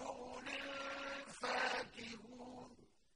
يَشْكُرُونَ